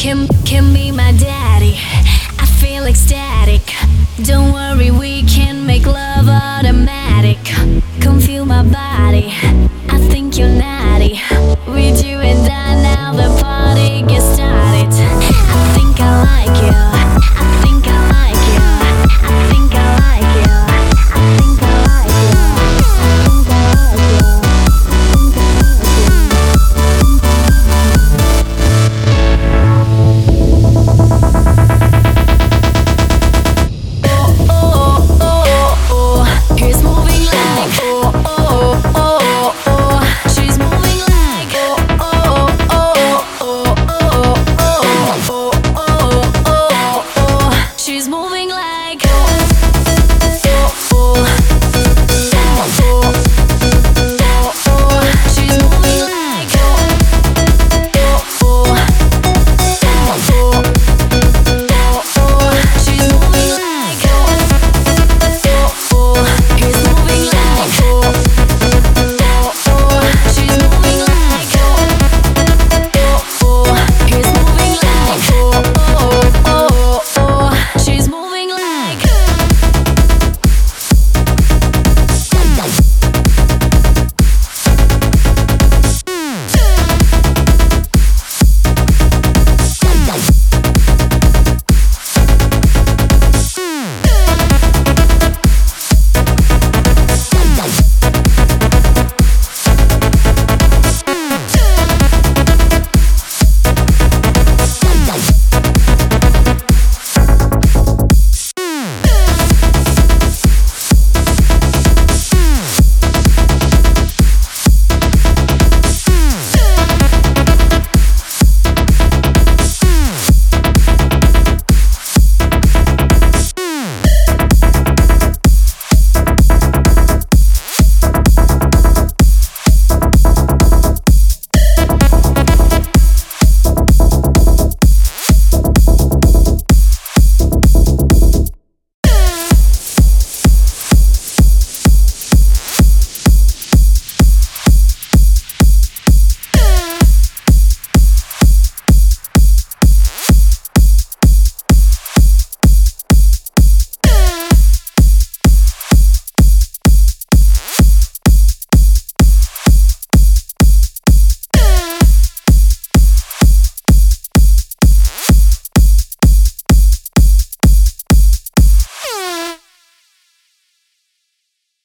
Can can be my daddy. I feel ecstatic. Don't worry, we can make love automatic. Come feel my body.